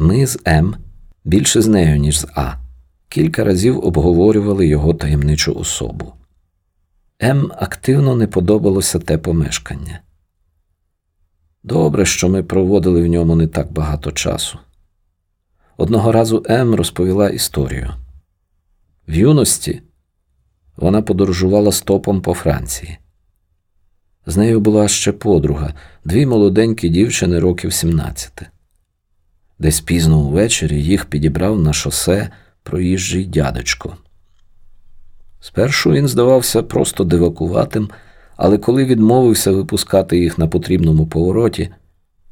Ми з М більше з нею, ніж з А, кілька разів обговорювали його таємничу особу. М активно не подобалося те помешкання. Добре, що ми проводили в ньому не так багато часу. Одного разу М розповіла історію. В юності вона подорожувала стопом по Франції. З нею була ще подруга, дві молоденькі дівчини років 17. Десь пізно увечері їх підібрав на шосе проїжджий дядечко. Спершу він здавався просто дивакуватим, але коли відмовився випускати їх на потрібному повороті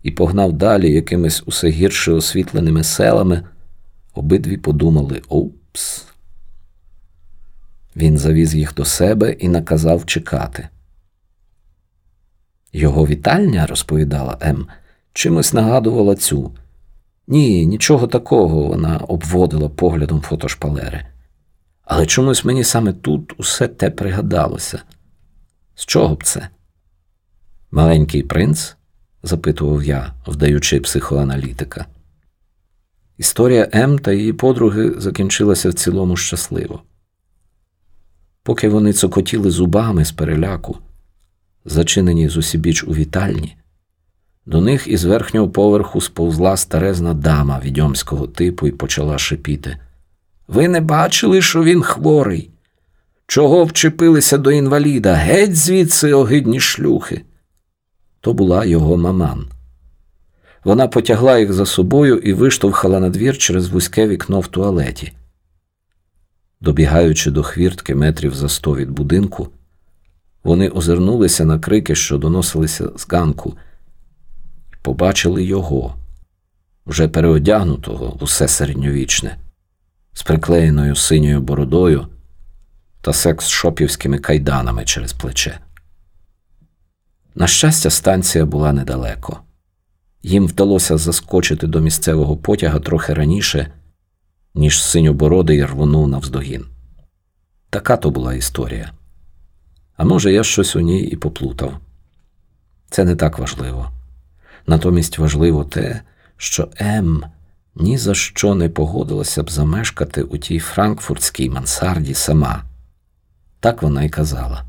і погнав далі якимись усе гірше освітленими селами, обидві подумали Опс. Він завіз їх до себе і наказав чекати. Його вітальня, розповідала М, чимось нагадувала цю. Ні, нічого такого вона обводила поглядом фотошпалери. Але чомусь мені саме тут усе те пригадалося. З чого б це? Маленький принц? запитував я, вдаючи психоаналітика. Історія М та її подруги закінчилася в цілому щасливо. Поки вони цокотіли зубами з переляку, зачинені з усібіч у вітальні, до них із верхнього поверху сповзла старезна дама відьомського типу і почала шипіти. Ви не бачили, що він хворий? Чого вчепилися до інваліда? Геть звідси огидні шлюхи. То була його маман. Вона потягла їх за собою і виштовхала на двір через вузьке вікно в туалеті. Добігаючи до хвіртки метрів за сто від будинку, вони озирнулися на крики, що доносилися з ганку, побачили його, вже переодягнутого усе середньовічне, з приклеєною синьою бородою та секс-шопівськими кайданами через плече. На щастя, станція була недалеко. Їм вдалося заскочити до місцевого потяга трохи раніше, ніж синьобородий рвонув навздогін. Така то була історія. А може, я щось у ній і поплутав. Це не так важливо. Натомість важливо те, що М ні за що не погодилася б замешкати у тій франкфуртській мансарді сама. Так вона й казала.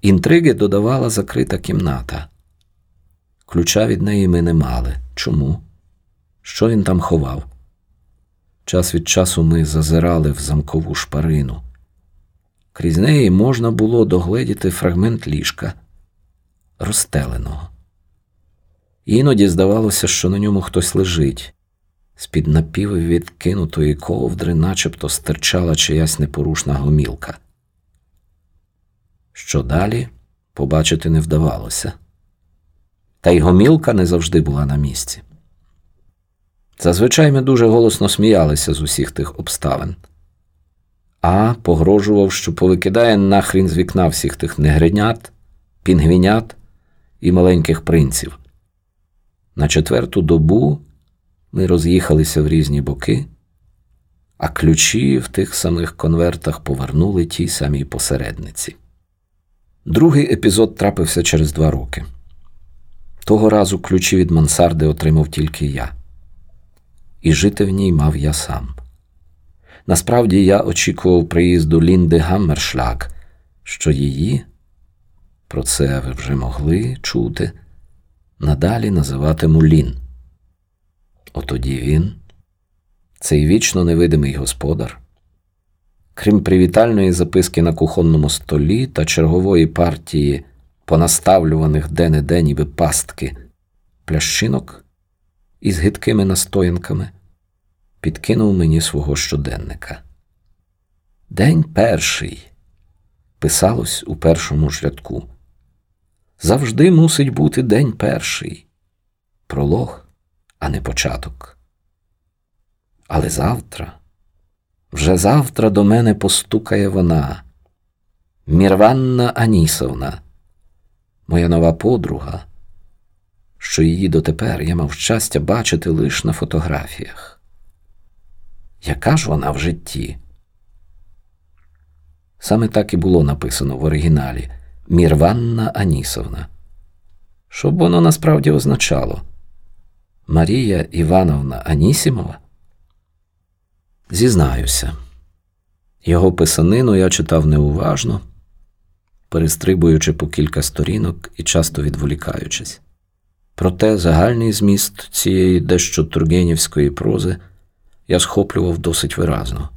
Інтриги додавала закрита кімната. Ключа від неї ми не мали. Чому? Що він там ховав? Час від часу ми зазирали в замкову шпарину. Крізь неї можна було догледіти фрагмент ліжка, розстеленого. Іноді здавалося, що на ньому хтось лежить. З-під напіввідкинутої ковдри начебто стирчала чиясь непорушна гомілка. Що далі побачити не вдавалося, та й гомілка не завжди була на місці. Зазвичай ми дуже голосно сміялися з усіх тих обставин, а погрожував, що повикидає нахрін з вікна всіх тих негринят, пінгвінят і маленьких принців. На четверту добу ми роз'їхалися в різні боки, а ключі в тих самих конвертах повернули тій самій посередниці. Другий епізод трапився через два роки. Того разу ключі від мансарди отримав тільки я, і жити в ній мав я сам. Насправді я очікував приїзду Лінди Гаммершлаг, що її, про це ви вже могли чути, надалі називатиму Лін. Отоді він, цей вічно невидимий господар, крім привітальної записки на кухонному столі та чергової партії понаставлюваних де-не-де ніби пастки, плящинок із гидкими настоянками, підкинув мені свого щоденника. День перший писалось у першому ж рядку. Завжди мусить бути день перший, пролог, а не початок. Але завтра, вже завтра до мене постукає вона, Мірванна Анісовна, моя нова подруга, що її дотепер я мав щастя бачити лише на фотографіях. Яка ж вона в житті? Саме так і було написано в оригіналі Мірванна Анісовна. Що б воно насправді означало? Марія Івановна Анісімова? Зізнаюся, його писанину я читав неуважно, перестрибуючи по кілька сторінок і часто відволікаючись. Проте загальний зміст цієї дещо тургенівської прози я схоплював досить виразно.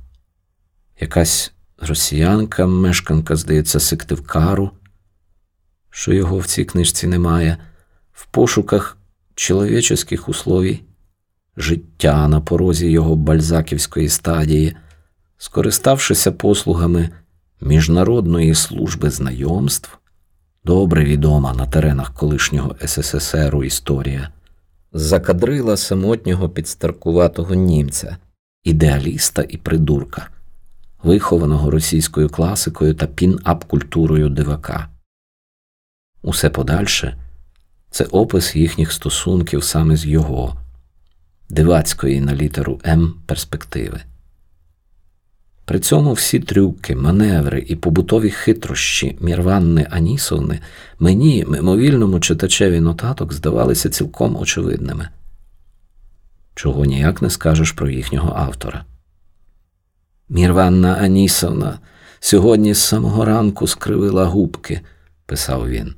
Якась росіянка, мешканка, здається, Сиктивкару, що його в цій книжці немає, в пошуках чоловічих условій, життя на порозі його бальзаківської стадії, скориставшися послугами Міжнародної служби знайомств, добре відома на теренах колишнього СССРу історія, закадрила самотнього підстаркуватого німця, ідеаліста і придурка, вихованого російською класикою та пін-ап культурою дивака. Усе подальше це опис їхніх стосунків саме з його, дивацької на літеру М перспективи. При цьому всі трюки, маневри і побутові хитрощі Мірванни Анісовни мені, мимовільному читачеві нотаток, здавалися цілком очевидними, чого ніяк не скажеш про їхнього автора. Мірванна Анісовна сьогодні з самого ранку скривила губки, писав він.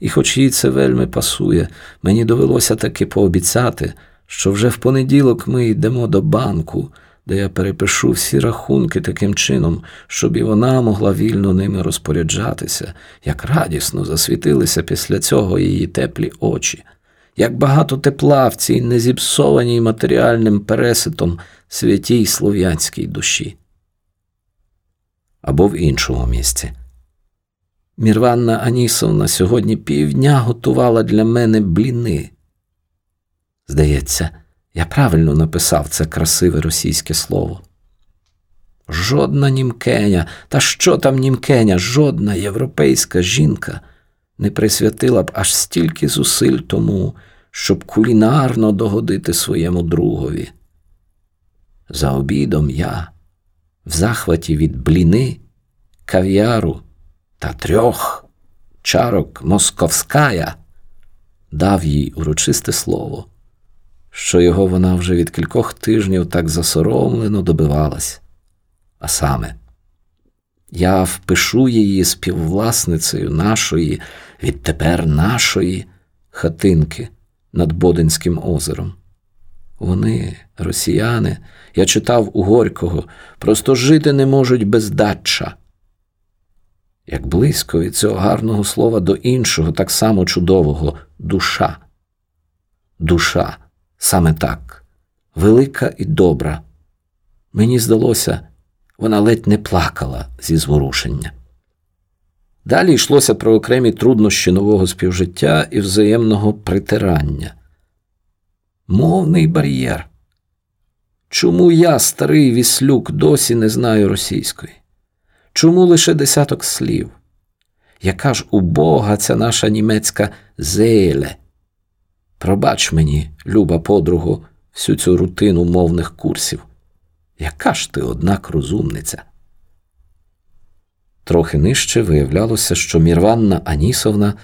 І, хоч їй це вельми пасує, мені довелося таки пообіцяти, що вже в понеділок ми йдемо до банку, де я перепишу всі рахунки таким чином, щоб і вона могла вільно ними розпоряджатися, як радісно засвітилися після цього її теплі очі, як багато тепла в цій незіпсованій матеріальним переситом святій слов'янській душі. Або в іншому місці. Мірванна Анісовна сьогодні півдня готувала для мене бліни. Здається, я правильно написав це красиве російське слово. Жодна німкеня, та що там німкеня, жодна європейська жінка не присвятила б аж стільки зусиль тому, щоб кулінарно догодити своєму другові. За обідом я, в захваті від бліни, кав'яру та трьох чарок московськая, дав їй урочисте слово, що його вона вже від кількох тижнів так засоромлено добивалась. А саме, я впишу її співвласницею нашої, відтепер нашої хатинки над Бодинським озером. Вони, росіяни, я читав у Горького, просто жити не можуть без дача. Як близько від цього гарного слова до іншого, так само чудового душа. Душа, саме так, велика і добра. Мені здалося, вона ледь не плакала зі зворушення. Далі йшлося про окремі труднощі нового співжиття і взаємного притирання. Мовний бар'єр. Чому я, старий віслюк, досі не знаю російської? Чому лише десяток слів? Яка ж убога ця наша німецька зейле? Пробач мені, люба подругу, всю цю рутину мовних курсів. Яка ж ти, однак, розумниця? Трохи нижче виявлялося, що Мірванна Анісовна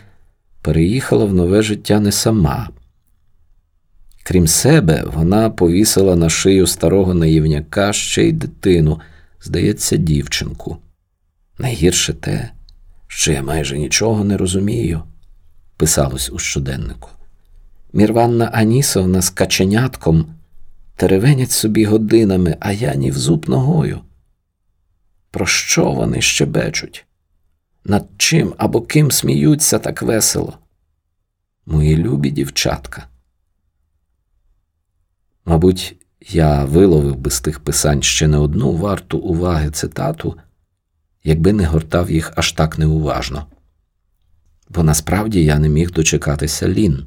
переїхала в нове життя не сама. Крім себе, вона повісила на шию старого наївняка ще й дитину, здається, дівчинку. Найгірше те, що я майже нічого не розумію, писалось у щоденнику. Мірванна Анісовна з каченятком теревенять собі годинами, а я ні в зуб ногою. Про що вони щебечуть? Над чим або ким сміються так весело? Мої любі дівчатка. Мабуть, я виловив би з тих писань ще не одну варту уваги цитату, якби не гортав їх аж так неуважно. Бо насправді я не міг дочекатися лін.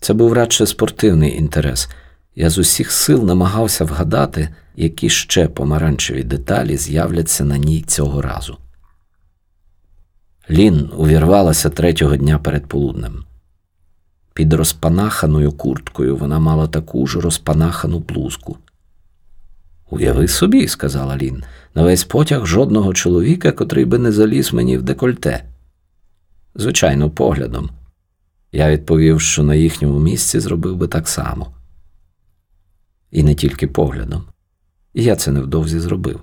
Це був радше спортивний інтерес. Я з усіх сил намагався вгадати, які ще помаранчеві деталі з'являться на ній цього разу. Лін увірвалася третього дня перед полуднем. Під розпанаханою курткою вона мала таку ж розпанахану блузку. Уяви собі, сказала Лін, на весь потяг жодного чоловіка, котрий би не заліз мені в декольте. Звичайно, поглядом. Я відповів, що на їхньому місці зробив би так само. І не тільки поглядом. І я це невдовзі зробив.